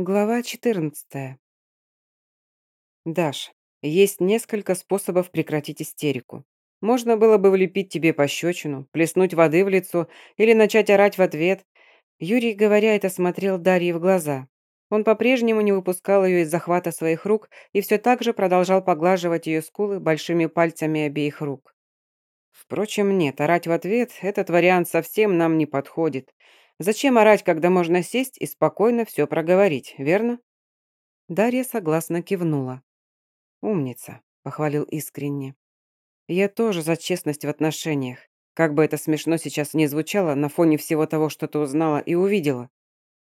Глава 14. Даш, есть несколько способов прекратить истерику. Можно было бы влепить тебе пощечину, плеснуть воды в лицо или начать орать в ответ. Юрий, говоря это, смотрел Дарье в глаза. Он по-прежнему не выпускал ее из захвата своих рук и все так же продолжал поглаживать ее скулы большими пальцами обеих рук. Впрочем, нет, орать в ответ – этот вариант совсем нам не подходит. Зачем орать, когда можно сесть и спокойно все проговорить, верно?» Дарья согласно кивнула. «Умница», — похвалил искренне. «Я тоже за честность в отношениях. Как бы это смешно сейчас не звучало на фоне всего того, что ты узнала и увидела».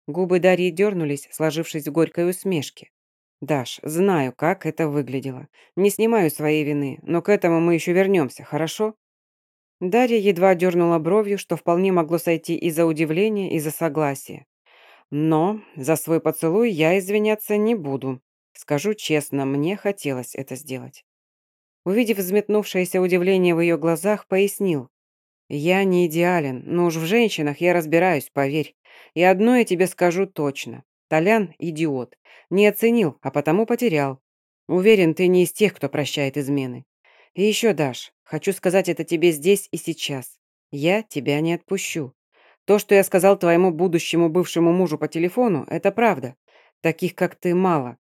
Губы Дарьи дернулись, сложившись в горькой усмешке. «Даш, знаю, как это выглядело. Не снимаю своей вины, но к этому мы еще вернемся, хорошо?» Дарья едва дернула бровью, что вполне могло сойти и за удивление, и за согласие. «Но за свой поцелуй я извиняться не буду. Скажу честно, мне хотелось это сделать». Увидев взметнувшееся удивление в ее глазах, пояснил. «Я не идеален, но уж в женщинах я разбираюсь, поверь. И одно я тебе скажу точно. Толян – идиот. Не оценил, а потому потерял. Уверен, ты не из тех, кто прощает измены. И еще, Даш, Хочу сказать это тебе здесь и сейчас. Я тебя не отпущу. То, что я сказал твоему будущему бывшему мужу по телефону, это правда. Таких, как ты, мало.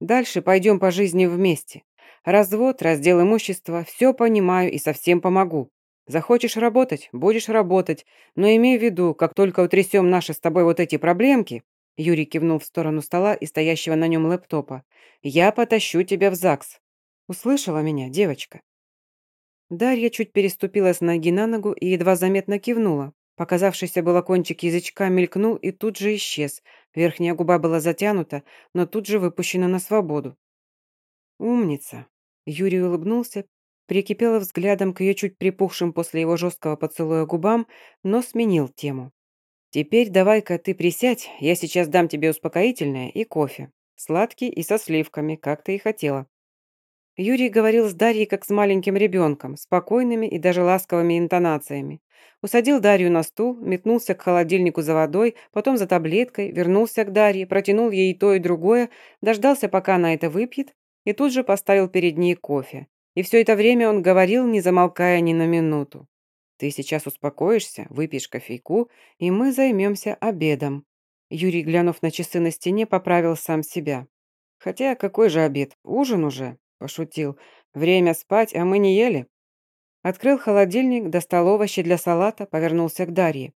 Дальше пойдем по жизни вместе. Развод, раздел имущества, все понимаю и совсем помогу. Захочешь работать, будешь работать, но имей в виду, как только утрясем наши с тобой вот эти проблемки, Юрий кивнул в сторону стола и стоящего на нем лэптопа, я потащу тебя в ЗАГС. Услышала меня, девочка? Дарья чуть переступила с ноги на ногу и едва заметно кивнула. Показавшийся было кончик язычка мелькнул и тут же исчез. Верхняя губа была затянута, но тут же выпущена на свободу. «Умница!» Юрий улыбнулся, прикипела взглядом к ее чуть припухшим после его жесткого поцелуя губам, но сменил тему. «Теперь давай-ка ты присядь, я сейчас дам тебе успокоительное и кофе. Сладкий и со сливками, как ты и хотела. Юрий говорил с Дарьей как с маленьким ребенком, спокойными и даже ласковыми интонациями. Усадил Дарью на стул, метнулся к холодильнику за водой, потом за таблеткой, вернулся к Дарье, протянул ей то и другое, дождался, пока она это выпьет, и тут же поставил перед ней кофе. И все это время он говорил, не замолкая ни на минуту. «Ты сейчас успокоишься, выпьешь кофейку, и мы займемся обедом». Юрий, глянув на часы на стене, поправил сам себя. «Хотя какой же обед? Ужин уже?» Пошутил. «Время спать, а мы не ели?» Открыл холодильник, достал овощи для салата, повернулся к Дарье.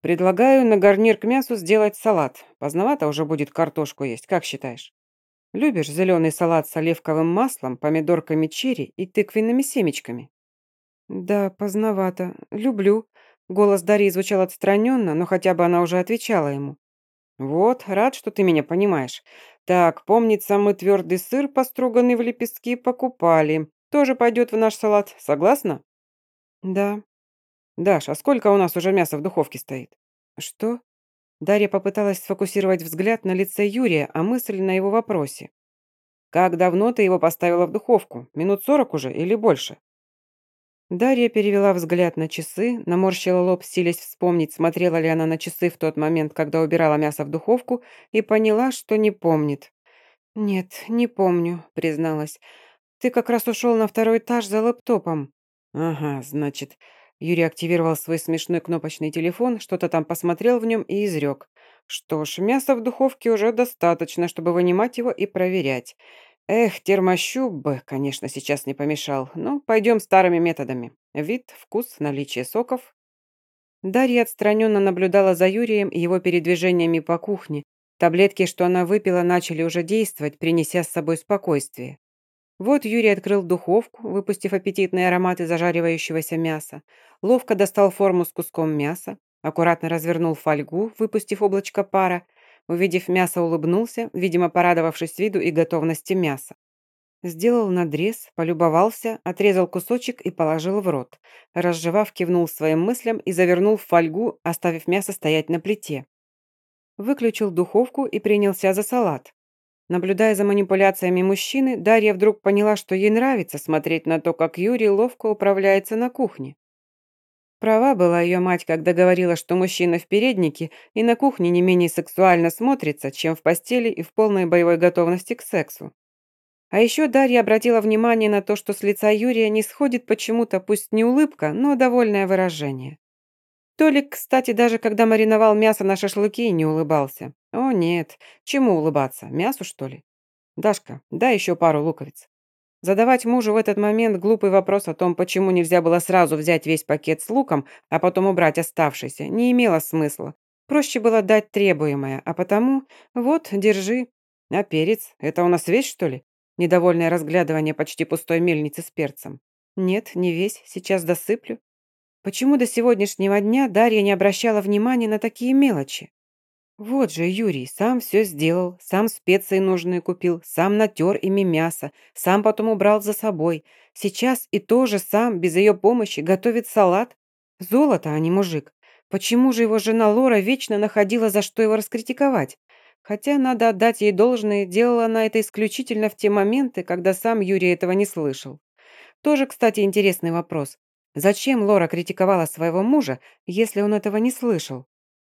«Предлагаю на гарнир к мясу сделать салат. Поздновато уже будет картошку есть, как считаешь? Любишь зеленый салат с оливковым маслом, помидорками черри и тыквенными семечками?» «Да, поздновато. Люблю». Голос Дарьи звучал отстраненно, но хотя бы она уже отвечала ему. «Вот, рад, что ты меня понимаешь. Так, помнится, мы твердый сыр, поструганный в лепестки, покупали. Тоже пойдет в наш салат, согласна?» «Да». «Даш, а сколько у нас уже мяса в духовке стоит?» «Что?» Дарья попыталась сфокусировать взгляд на лице Юрия, а мысль на его вопросе. «Как давно ты его поставила в духовку? Минут сорок уже или больше?» Дарья перевела взгляд на часы, наморщила лоб, силясь вспомнить, смотрела ли она на часы в тот момент, когда убирала мясо в духовку, и поняла, что не помнит. «Нет, не помню», — призналась. «Ты как раз ушел на второй этаж за лэптопом». «Ага, значит...» Юрий активировал свой смешной кнопочный телефон, что-то там посмотрел в нем и изрек. «Что ж, мяса в духовке уже достаточно, чтобы вынимать его и проверять. Эх, термощуп бы, конечно, сейчас не помешал, но пойдем старыми методами. Вид, вкус, наличие соков. Дарья отстраненно наблюдала за Юрием и его передвижениями по кухне. Таблетки, что она выпила, начали уже действовать, принеся с собой спокойствие. Вот Юрий открыл духовку, выпустив аппетитные ароматы зажаривающегося мяса, ловко достал форму с куском мяса, аккуратно развернул фольгу, выпустив облачко пара, Увидев мясо, улыбнулся, видимо, порадовавшись виду и готовности мяса. Сделал надрез, полюбовался, отрезал кусочек и положил в рот. Разжевав, кивнул своим мыслям и завернул в фольгу, оставив мясо стоять на плите. Выключил духовку и принялся за салат. Наблюдая за манипуляциями мужчины, Дарья вдруг поняла, что ей нравится смотреть на то, как Юрий ловко управляется на кухне. Права была ее мать, когда говорила, что мужчина в переднике и на кухне не менее сексуально смотрится, чем в постели и в полной боевой готовности к сексу. А еще Дарья обратила внимание на то, что с лица Юрия не сходит почему-то, пусть не улыбка, но довольное выражение. Толик, кстати, даже когда мариновал мясо на шашлыки, не улыбался. О нет, чему улыбаться, мясу что ли? Дашка, дай еще пару луковиц. Задавать мужу в этот момент глупый вопрос о том, почему нельзя было сразу взять весь пакет с луком, а потом убрать оставшийся, не имело смысла. Проще было дать требуемое, а потому, вот, держи. А перец, это у нас весь, что ли? Недовольное разглядывание почти пустой мельницы с перцем. Нет, не весь, сейчас досыплю. Почему до сегодняшнего дня Дарья не обращала внимания на такие мелочи? Вот же Юрий сам все сделал, сам специи нужные купил, сам натер ими мясо, сам потом убрал за собой. Сейчас и тоже сам, без ее помощи, готовит салат. Золото, а не мужик. Почему же его жена Лора вечно находила, за что его раскритиковать? Хотя, надо отдать ей должное, делала она это исключительно в те моменты, когда сам Юрий этого не слышал. Тоже, кстати, интересный вопрос. Зачем Лора критиковала своего мужа, если он этого не слышал?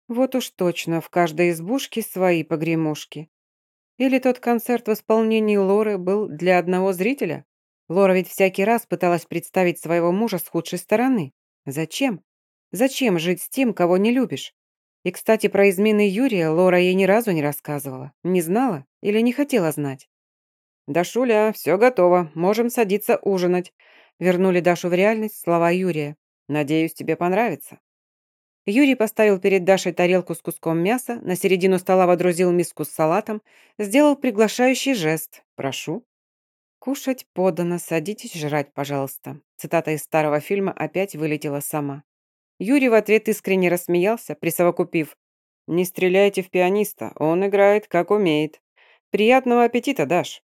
Вот уж точно, в каждой избушке свои погремушки. Или тот концерт в исполнении Лоры был для одного зрителя? Лора ведь всякий раз пыталась представить своего мужа с худшей стороны. Зачем? Зачем жить с тем, кого не любишь? И, кстати, про измены Юрия Лора ей ни разу не рассказывала. Не знала или не хотела знать. «Дашуля, все готово, можем садиться ужинать», вернули Дашу в реальность слова Юрия. «Надеюсь, тебе понравится». Юрий поставил перед Дашей тарелку с куском мяса, на середину стола водрузил миску с салатом, сделал приглашающий жест «Прошу». «Кушать подано, садитесь жрать, пожалуйста». Цитата из старого фильма опять вылетела сама. Юрий в ответ искренне рассмеялся, присовокупив. «Не стреляйте в пианиста, он играет, как умеет. Приятного аппетита, Даш!»